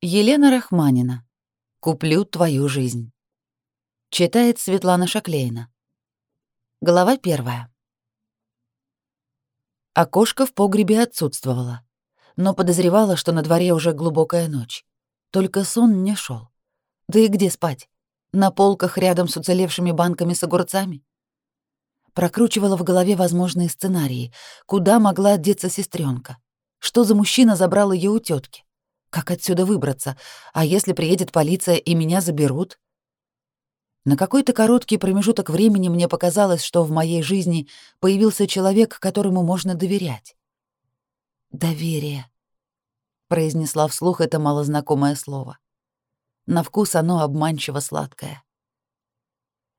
Елена Рахманина. Куплю твою жизнь. Читает Светлана Шаклейна. Глава первая. Окошко в погребе отсутствовало, но подозревала, что на дворе уже глубокая ночь. Только сон не шел. Да и где спать? На полках рядом с уцелевшими банками с огурцами? Прокручивала в голове возможные сценарии. Куда могла деться сестренка? Что за мужчина забрал ее у тетки? Как отсюда выбраться? А если приедет полиция и меня заберут? На какой-то короткий промежуток времени мне показалось, что в моей жизни появился человек, которому можно доверять. «Доверие», — произнесла вслух это малознакомое слово. На вкус оно обманчиво сладкое.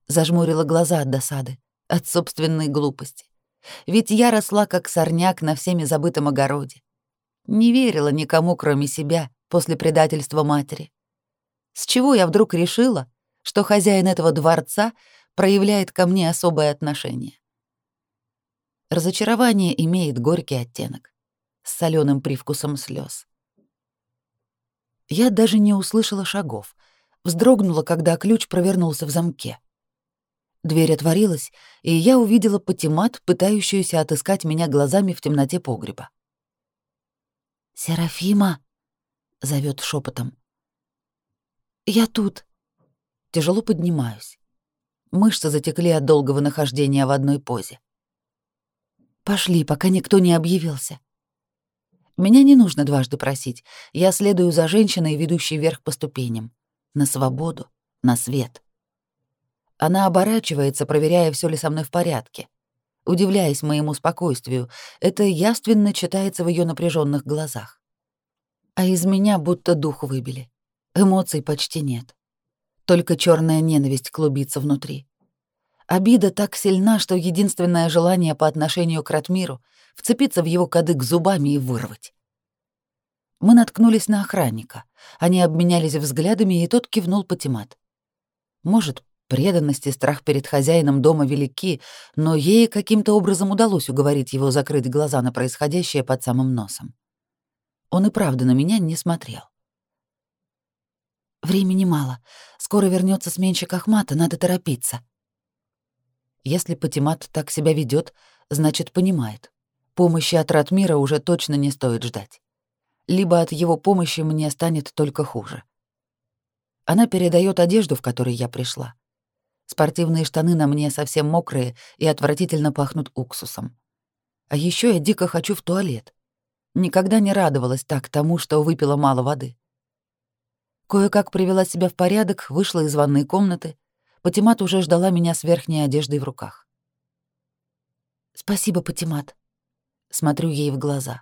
Зажмурила глаза от досады, от собственной глупости. Ведь я росла как сорняк на всеми забытом огороде. Не верила никому, кроме себя, после предательства матери. С чего я вдруг решила, что хозяин этого дворца проявляет ко мне особое отношение? Разочарование имеет горький оттенок, с соленым привкусом слез. Я даже не услышала шагов, вздрогнула, когда ключ провернулся в замке. Дверь отворилась, и я увидела Патимат, пытающуюся отыскать меня глазами в темноте погреба. «Серафима!» — зовет шепотом. «Я тут». Тяжело поднимаюсь. Мышцы затекли от долгого нахождения в одной позе. «Пошли, пока никто не объявился». Меня не нужно дважды просить. Я следую за женщиной, ведущей вверх по ступеням. На свободу, на свет. Она оборачивается, проверяя, все ли со мной в порядке удивляясь моему спокойствию. Это явственно читается в ее напряженных глазах. А из меня будто дух выбили. Эмоций почти нет. Только черная ненависть клубится внутри. Обида так сильна, что единственное желание по отношению к Ратмиру — вцепиться в его кадык зубами и вырвать. Мы наткнулись на охранника. Они обменялись взглядами, и тот кивнул Патимат. Может, Преданность и страх перед хозяином дома велики, но ей каким-то образом удалось уговорить его закрыть глаза на происходящее под самым носом. Он и правда на меня не смотрел. «Времени мало. Скоро вернется сменщик Ахмата, надо торопиться». Если Патимат так себя ведет, значит, понимает. Помощи от Ратмира уже точно не стоит ждать. Либо от его помощи мне станет только хуже. Она передает одежду, в которой я пришла. Спортивные штаны на мне совсем мокрые и отвратительно пахнут уксусом. А еще я дико хочу в туалет. Никогда не радовалась так тому, что выпила мало воды. Кое-как привела себя в порядок, вышла из ванной комнаты. Патимат уже ждала меня с верхней одеждой в руках. «Спасибо, Патимат». Смотрю ей в глаза.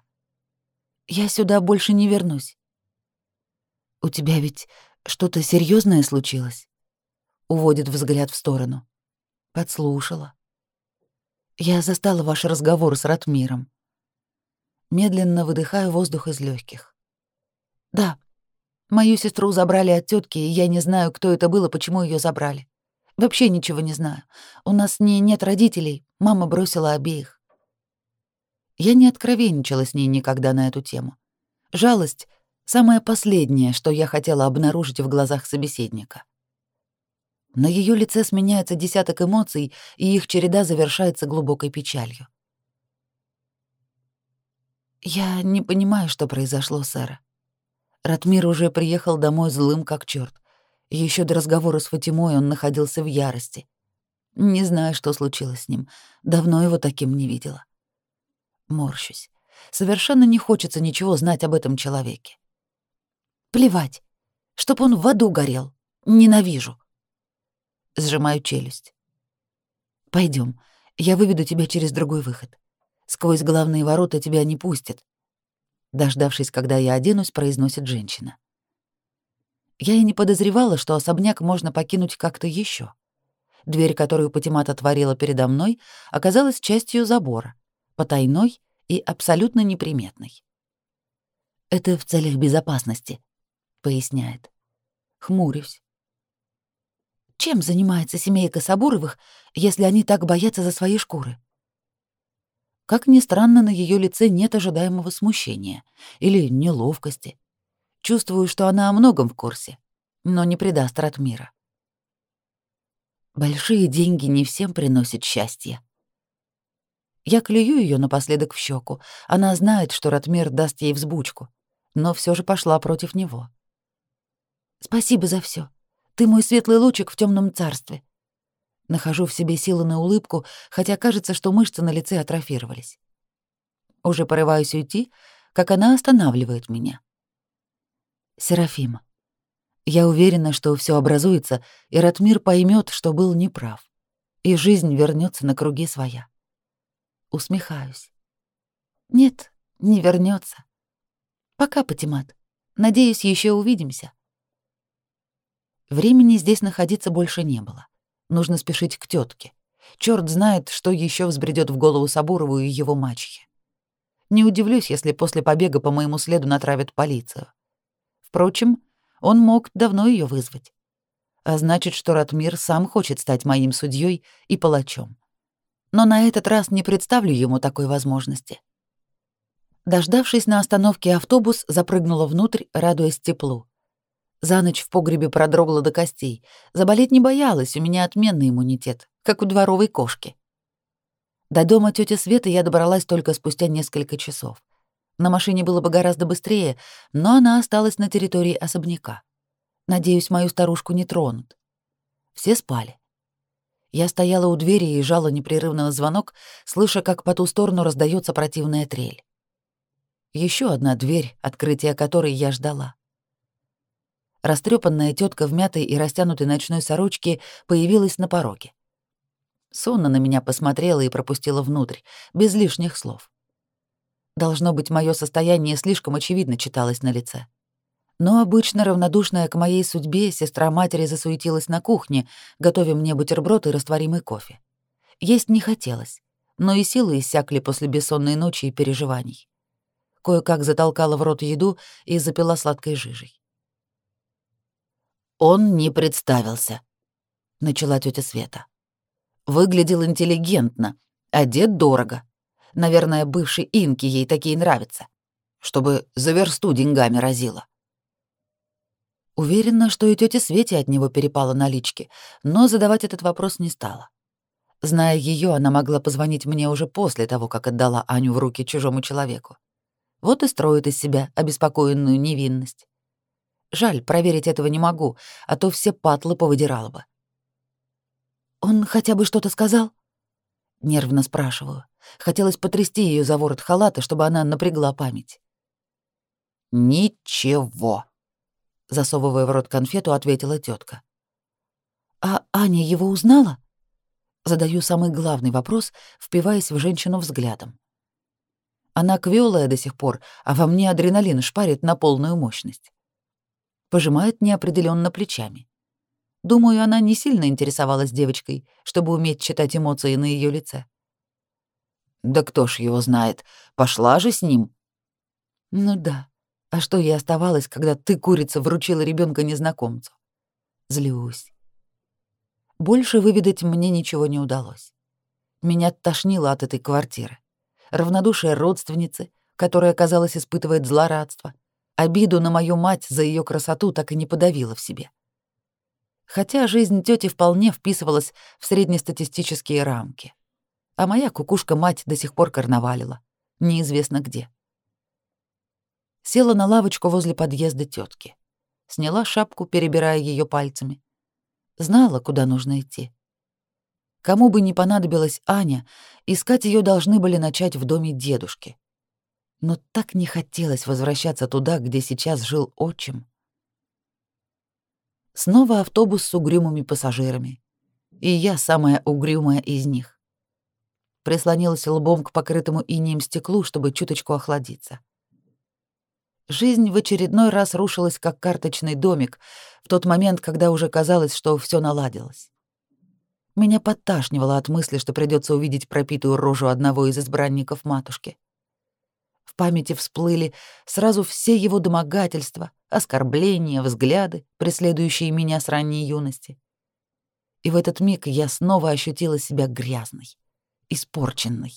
«Я сюда больше не вернусь». «У тебя ведь что-то серьезное случилось?» Уводит взгляд в сторону. Подслушала. Я застала ваш разговор с Ратмиром. Медленно выдыхаю воздух из легких. Да, мою сестру забрали от тетки, и я не знаю, кто это было, почему ее забрали. Вообще ничего не знаю. У нас не нет родителей, мама бросила обеих. Я не откровенничала с ней никогда на эту тему. Жалость — самое последнее, что я хотела обнаружить в глазах собеседника. На ее лице сменяется десяток эмоций, и их череда завершается глубокой печалью. «Я не понимаю, что произошло, сэр. Ратмир уже приехал домой злым как черт. Еще до разговора с Фатимой он находился в ярости. Не знаю, что случилось с ним. Давно его таким не видела. Морщусь. Совершенно не хочется ничего знать об этом человеке. Плевать. Чтоб он в аду горел. Ненавижу сжимаю челюсть. Пойдем, я выведу тебя через другой выход. Сквозь главные ворота тебя не пустят. Дождавшись, когда я оденусь, произносит женщина. Я и не подозревала, что особняк можно покинуть как-то еще. Дверь, которую Патимат отворила передо мной, оказалась частью забора, потайной и абсолютно неприметной. «Это в целях безопасности», — поясняет. Хмурюсь. Чем занимается семейка Сабуровых, если они так боятся за свои шкуры? Как ни странно, на ее лице нет ожидаемого смущения или неловкости. Чувствую, что она о многом в курсе, но не предаст Ратмира. Большие деньги не всем приносят счастье. Я клюю ее напоследок в щеку. Она знает, что Ратмир даст ей взбучку, но все же пошла против него. Спасибо за все. Ты мой светлый лучик в темном царстве. Нахожу в себе силы на улыбку, хотя кажется, что мышцы на лице атрофировались. Уже порываюсь уйти, как она останавливает меня. Серафима, я уверена, что все образуется, и Ратмир поймет, что был неправ, и жизнь вернется на круги своя. Усмехаюсь. Нет, не вернется. Пока, Патимат. Надеюсь, еще увидимся. Времени здесь находиться больше не было. Нужно спешить к тетке. Черт знает, что еще взбредет в голову Сабурову и его мачехе. Не удивлюсь, если после побега по моему следу натравят полицию. Впрочем, он мог давно ее вызвать. А значит, что Ратмир сам хочет стать моим судьей и палачом. Но на этот раз не представлю ему такой возможности. Дождавшись на остановке автобус, запрыгнула внутрь, радуясь теплу. За ночь в погребе продрогла до костей. Заболеть не боялась, у меня отменный иммунитет, как у дворовой кошки. До дома тети Светы я добралась только спустя несколько часов. На машине было бы гораздо быстрее, но она осталась на территории особняка. Надеюсь, мою старушку не тронут. Все спали. Я стояла у двери и жала непрерывно на звонок, слыша, как по ту сторону раздается противная трель. Еще одна дверь, открытия которой я ждала. Растрепанная тетка в мятой и растянутой ночной сорочке появилась на пороге. Сонно на меня посмотрела и пропустила внутрь, без лишних слов. Должно быть, мое состояние слишком очевидно читалось на лице. Но обычно равнодушная к моей судьбе сестра матери засуетилась на кухне, готовя мне бутерброд и растворимый кофе. Есть не хотелось, но и силы иссякли после бессонной ночи и переживаний. Кое-как затолкала в рот еду и запила сладкой жижей. «Он не представился», — начала тетя Света. «Выглядел интеллигентно, одет дорого. Наверное, бывший инки ей такие нравятся, чтобы за версту деньгами разила». Уверена, что и тете Свете от него перепало налички, но задавать этот вопрос не стала. Зная ее, она могла позвонить мне уже после того, как отдала Аню в руки чужому человеку. Вот и строит из себя обеспокоенную невинность. Жаль, проверить этого не могу, а то все патлы повыдирала бы. «Он хотя бы что-то сказал?» Нервно спрашиваю. Хотелось потрясти ее за ворот халата, чтобы она напрягла память. «Ничего», — засовывая в рот конфету, ответила тетка. «А Аня его узнала?» Задаю самый главный вопрос, впиваясь в женщину взглядом. Она квёлая до сих пор, а во мне адреналин шпарит на полную мощность пожимает неопределенно плечами. Думаю, она не сильно интересовалась девочкой, чтобы уметь читать эмоции на ее лице. Да кто ж его знает, пошла же с ним. Ну да. А что ей оставалось, когда ты, курица, вручила ребенка незнакомцу? Злюсь. Больше выведать мне ничего не удалось. Меня тошнило от этой квартиры. Равнодушие родственницы, которая, казалось, испытывает злорадство — Обиду на мою мать за ее красоту так и не подавила в себе. Хотя жизнь тети вполне вписывалась в среднестатистические рамки. А моя кукушка-мать до сих пор карнавалила, неизвестно где. Села на лавочку возле подъезда тетки, Сняла шапку, перебирая ее пальцами. Знала, куда нужно идти. Кому бы ни понадобилась Аня, искать ее должны были начать в доме дедушки но так не хотелось возвращаться туда, где сейчас жил отчим. Снова автобус с угрюмыми пассажирами, и я самая угрюмая из них. Прислонилась лбом к покрытому инеем стеклу, чтобы чуточку охладиться. Жизнь в очередной раз рушилась, как карточный домик, в тот момент, когда уже казалось, что все наладилось. Меня подташнивало от мысли, что придется увидеть пропитую рожу одного из избранников матушки памяти всплыли сразу все его домогательства, оскорбления, взгляды, преследующие меня с ранней юности. И в этот миг я снова ощутила себя грязной, испорченной.